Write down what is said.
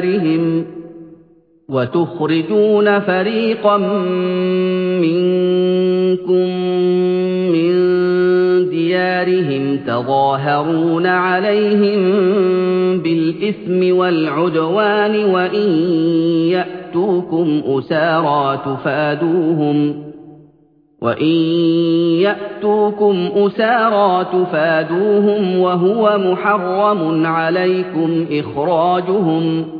ديارهم وتخرجون فريقا منكم من ديارهم تظاهرون عليهم بالإثم والعدوان وإن يأتوكم أسارى تفادوهم وإن يأتوكم أسارى تفادوهم وهو محرم عليكم إخراجهم